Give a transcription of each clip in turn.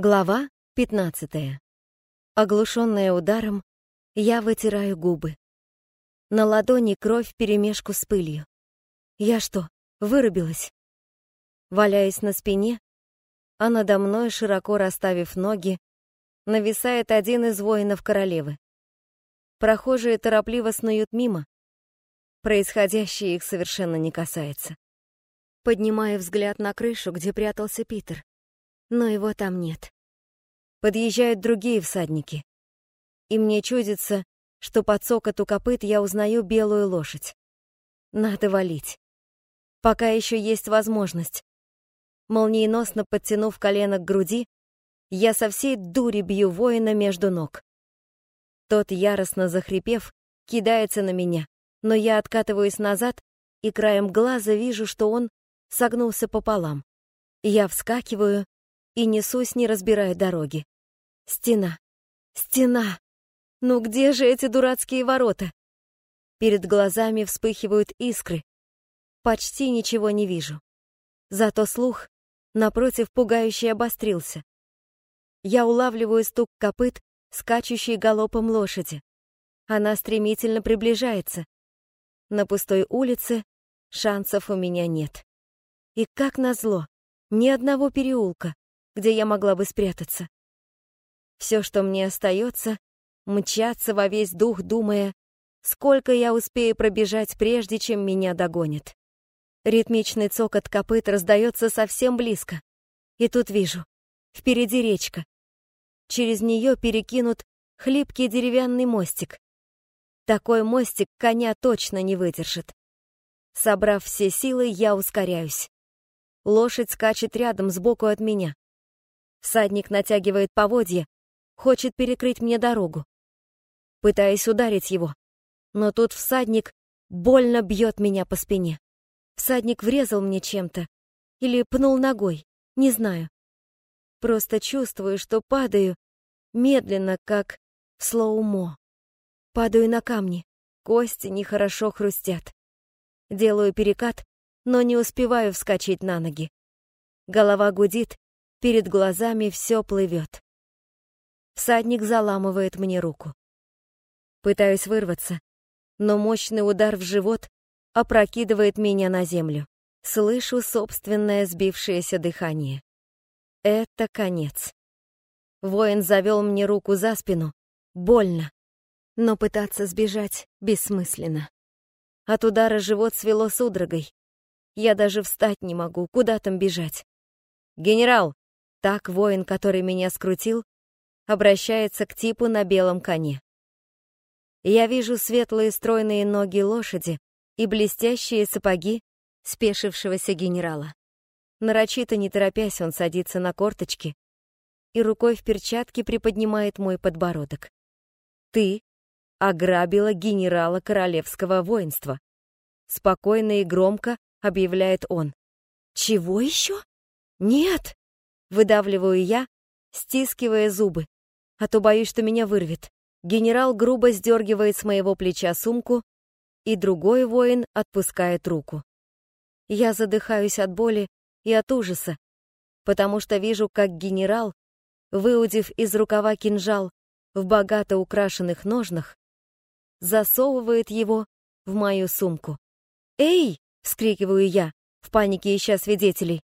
Глава 15. Оглушенная ударом, я вытираю губы. На ладони кровь вперемешку с пылью. Я что, вырубилась? Валяясь на спине, а надо мной, широко расставив ноги, нависает один из воинов королевы. Прохожие торопливо снуют мимо. Происходящее их совершенно не касается. Поднимая взгляд на крышу, где прятался Питер но его там нет. Подъезжают другие всадники. И мне чудится, что под цокоту копыт я узнаю белую лошадь. Надо валить. Пока еще есть возможность. Молниеносно подтянув колено к груди, я со всей дури бью воина между ног. Тот, яростно захрипев, кидается на меня, но я откатываюсь назад и краем глаза вижу, что он согнулся пополам. Я вскакиваю и несусь, не разбирая дороги. Стена. Стена! Ну где же эти дурацкие ворота? Перед глазами вспыхивают искры. Почти ничего не вижу. Зато слух, напротив, пугающе обострился. Я улавливаю стук копыт, скачущей галопом лошади. Она стремительно приближается. На пустой улице шансов у меня нет. И как назло, ни одного переулка, где я могла бы спрятаться. Все, что мне остается, мчаться во весь дух, думая, сколько я успею пробежать, прежде чем меня догонят. Ритмичный цокот копыт раздается совсем близко. И тут вижу. Впереди речка. Через нее перекинут хлипкий деревянный мостик. Такой мостик коня точно не выдержит. Собрав все силы, я ускоряюсь. Лошадь скачет рядом, сбоку от меня. Всадник натягивает поводья, хочет перекрыть мне дорогу. Пытаясь ударить его, но тут всадник больно бьет меня по спине. Всадник врезал мне чем-то или пнул ногой, не знаю. Просто чувствую, что падаю медленно, как в слоумо. Падаю на камни, кости нехорошо хрустят. Делаю перекат, но не успеваю вскочить на ноги. Голова гудит, Перед глазами все плывет. Всадник заламывает мне руку. Пытаюсь вырваться, но мощный удар в живот опрокидывает меня на землю. Слышу собственное сбившееся дыхание. Это конец. Воин завел мне руку за спину. Больно. Но пытаться сбежать бессмысленно. От удара живот свело судорогой. Я даже встать не могу, куда там бежать. «Генерал!» Так воин, который меня скрутил, обращается к типу на белом коне. Я вижу светлые стройные ноги лошади и блестящие сапоги спешившегося генерала. Нарочито не торопясь, он садится на корточки и рукой в перчатке приподнимает мой подбородок. «Ты ограбила генерала королевского воинства», спокойно и громко объявляет он. «Чего еще? Нет!» Выдавливаю я, стискивая зубы, а то боюсь, что меня вырвет. Генерал грубо сдергивает с моего плеча сумку, и другой воин отпускает руку. Я задыхаюсь от боли и от ужаса, потому что вижу, как генерал, выудив из рукава кинжал в богато украшенных ножнах, засовывает его в мою сумку. «Эй!» — вскрикиваю я, в панике ища свидетелей.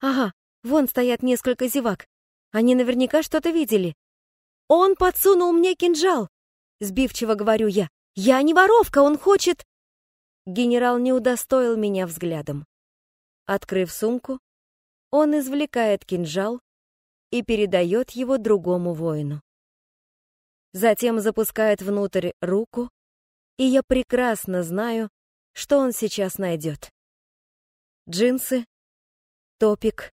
«Ага, Вон стоят несколько зевак. Они наверняка что-то видели. Он подсунул мне кинжал. Сбивчиво говорю я. Я не воровка, он хочет... Генерал не удостоил меня взглядом. Открыв сумку, он извлекает кинжал и передает его другому воину. Затем запускает внутрь руку, и я прекрасно знаю, что он сейчас найдет. Джинсы, топик,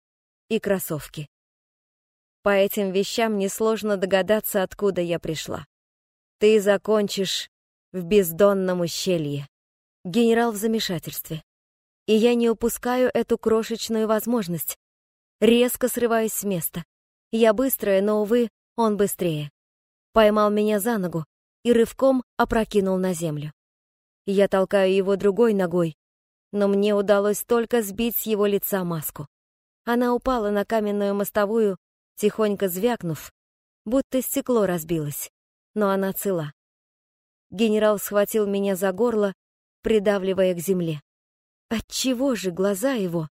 и кроссовки. По этим вещам несложно догадаться, откуда я пришла. Ты закончишь в бездонном ущелье. Генерал в замешательстве. И я не упускаю эту крошечную возможность. Резко срываюсь с места. Я быстрая, но, увы, он быстрее. Поймал меня за ногу и рывком опрокинул на землю. Я толкаю его другой ногой, но мне удалось только сбить с его лица маску. Она упала на каменную мостовую тихонько звякнув, будто стекло разбилось, но она цела. Генерал схватил меня за горло, придавливая к земле. Отчего же глаза его,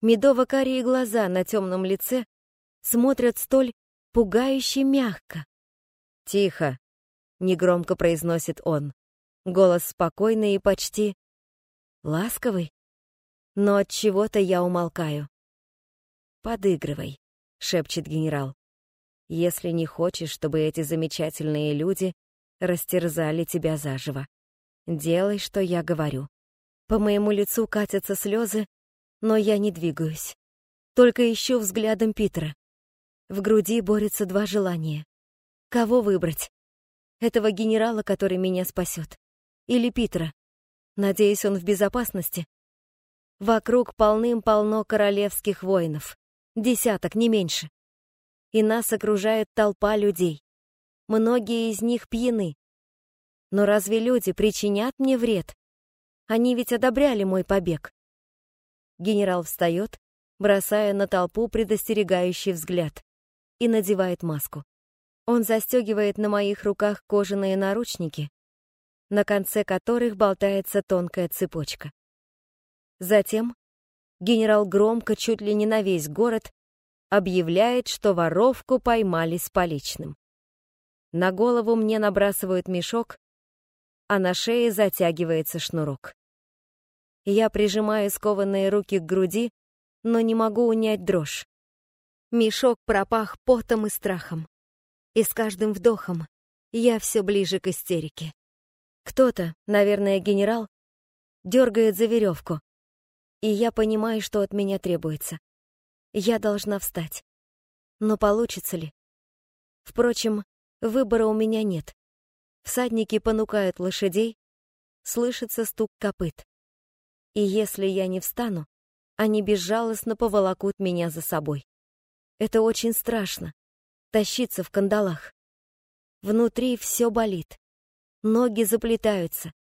медово-карие глаза на темном лице, смотрят столь пугающе мягко? «Тихо», — негромко произносит он. Голос спокойный и почти ласковый. Но от чего-то я умолкаю. «Подыгрывай», — шепчет генерал. «Если не хочешь, чтобы эти замечательные люди растерзали тебя заживо. Делай, что я говорю. По моему лицу катятся слезы, но я не двигаюсь. Только ищу взглядом Питера. В груди борются два желания. Кого выбрать? Этого генерала, который меня спасет? Или Питера? Надеюсь, он в безопасности? Вокруг полным-полно королевских воинов. Десяток, не меньше. И нас окружает толпа людей. Многие из них пьяны. Но разве люди причинят мне вред? Они ведь одобряли мой побег. Генерал встает, бросая на толпу предостерегающий взгляд, и надевает маску. Он застегивает на моих руках кожаные наручники, на конце которых болтается тонкая цепочка. Затем генерал громко, чуть ли не на весь город, объявляет, что воровку поймали с поличным. На голову мне набрасывают мешок, а на шее затягивается шнурок. Я прижимаю скованные руки к груди, но не могу унять дрожь. Мешок пропах потом и страхом. И с каждым вдохом я все ближе к истерике. Кто-то, наверное, генерал, дергает за веревку, и я понимаю, что от меня требуется. Я должна встать. Но получится ли? Впрочем, Выбора у меня нет. Всадники понукают лошадей, слышится стук копыт. И если я не встану, они безжалостно поволокут меня за собой. Это очень страшно — тащиться в кандалах. Внутри все болит. Ноги заплетаются.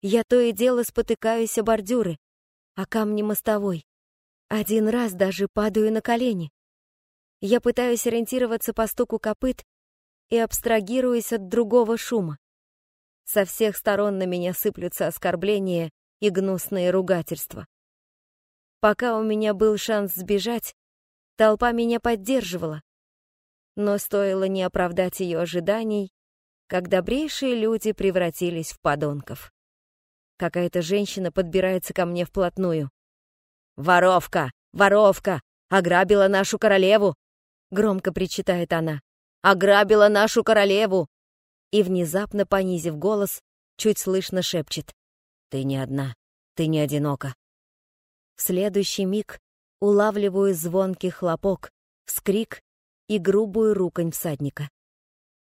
Я то и дело спотыкаюсь о бордюры, о камни мостовой. Один раз даже падаю на колени. Я пытаюсь ориентироваться по стуку копыт и абстрагируясь от другого шума. Со всех сторон на меня сыплются оскорбления и гнусные ругательства. Пока у меня был шанс сбежать, толпа меня поддерживала. Но стоило не оправдать ее ожиданий, как добрейшие люди превратились в подонков. Какая-то женщина подбирается ко мне вплотную. «Воровка! Воровка! Ограбила нашу королеву!» — громко причитает она ограбила нашу королеву!» И, внезапно понизив голос, чуть слышно шепчет. «Ты не одна, ты не одинока». В следующий миг улавливаю звонкий хлопок, вскрик и грубую руконь всадника.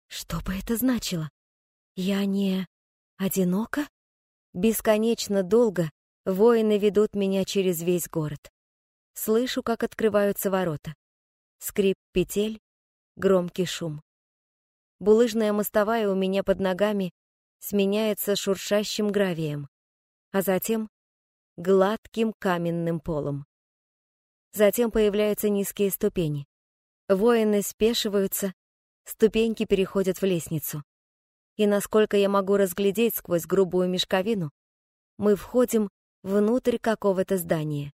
Что бы это значило? Я не одинока? Бесконечно долго воины ведут меня через весь город. Слышу, как открываются ворота. Скрип петель, громкий шум. Булыжная мостовая у меня под ногами сменяется шуршащим гравием, а затем гладким каменным полом. Затем появляются низкие ступени. Воины спешиваются, ступеньки переходят в лестницу. И насколько я могу разглядеть сквозь грубую мешковину, мы входим внутрь какого-то здания.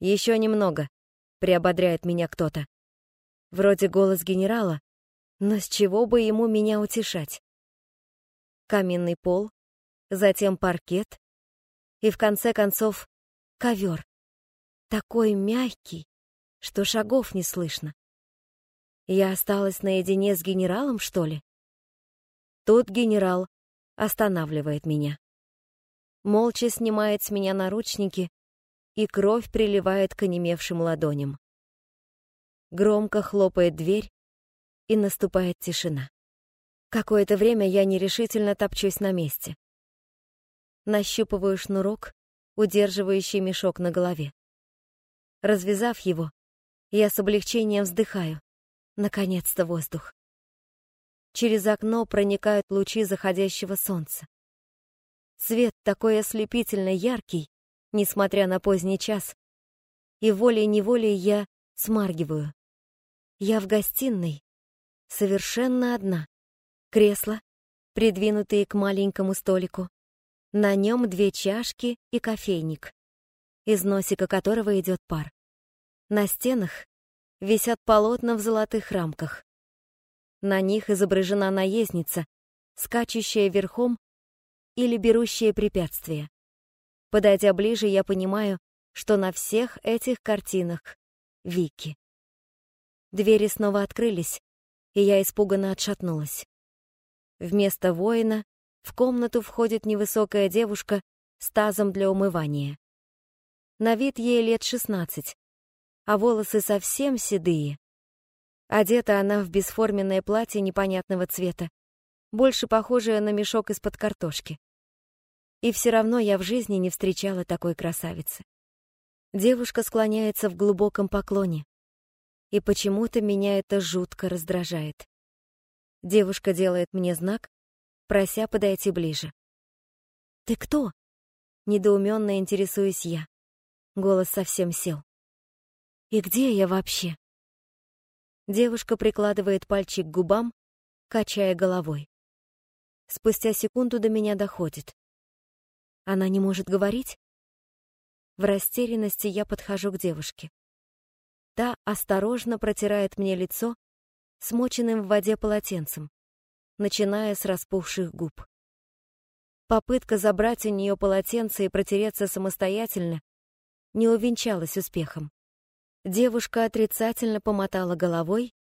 «Еще немного», — приободряет меня кто-то. Вроде голос генерала, но с чего бы ему меня утешать? Каменный пол, затем паркет и, в конце концов, ковер. Такой мягкий, что шагов не слышно. Я осталась наедине с генералом, что ли? Тут генерал останавливает меня. Молча снимает с меня наручники, и кровь приливает к онемевшим ладоням. Громко хлопает дверь, и наступает тишина. Какое-то время я нерешительно топчусь на месте. Нащупываю шнурок, удерживающий мешок на голове. Развязав его, я с облегчением вздыхаю. Наконец-то воздух. Через окно проникают лучи заходящего солнца. Свет такой ослепительно яркий, несмотря на поздний час, и волей-неволей я смаргиваю. Я в гостиной, совершенно одна. Кресло, придвинутые к маленькому столику. На нем две чашки и кофейник, из носика которого идет пар. На стенах висят полотна в золотых рамках. На них изображена наездница, скачущая верхом или берущая препятствия. Подойдя ближе, я понимаю, что на всех этих картинах Вики. Двери снова открылись, и я испуганно отшатнулась. Вместо воина в комнату входит невысокая девушка с тазом для умывания. На вид ей лет шестнадцать, а волосы совсем седые. Одета она в бесформенное платье непонятного цвета, больше похожее на мешок из-под картошки. И все равно я в жизни не встречала такой красавицы. Девушка склоняется в глубоком поклоне. И почему-то меня это жутко раздражает. Девушка делает мне знак, прося подойти ближе. «Ты кто?» Недоуменно интересуюсь я. Голос совсем сел. «И где я вообще?» Девушка прикладывает пальчик к губам, качая головой. Спустя секунду до меня доходит. Она не может говорить? В растерянности я подхожу к девушке. Та осторожно протирает мне лицо смоченным в воде полотенцем, начиная с распухших губ. Попытка забрать у нее полотенце и протереться самостоятельно не увенчалась успехом. Девушка отрицательно помотала головой,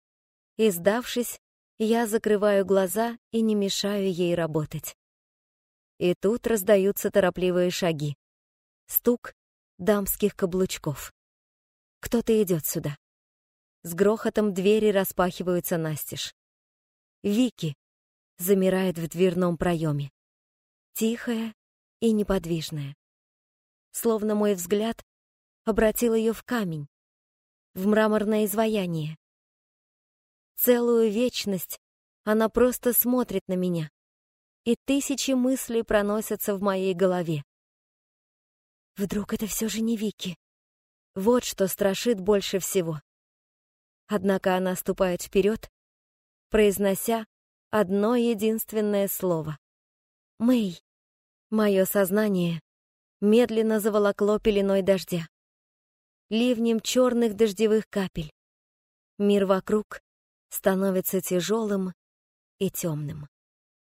и, сдавшись, я закрываю глаза и не мешаю ей работать. И тут раздаются торопливые шаги. Стук дамских каблучков. Кто-то идет сюда. С грохотом двери распахиваются настежь. Вики замирает в дверном проеме. Тихая и неподвижная. Словно мой взгляд обратил ее в камень, в мраморное изваяние. Целую вечность она просто смотрит на меня и тысячи мыслей проносятся в моей голове. Вдруг это все же не Вики? Вот что страшит больше всего. Однако она ступает вперед, произнося одно единственное слово. «Мэй». Мое сознание медленно заволокло пеленой дождя, ливнем черных дождевых капель. Мир вокруг становится тяжелым и темным.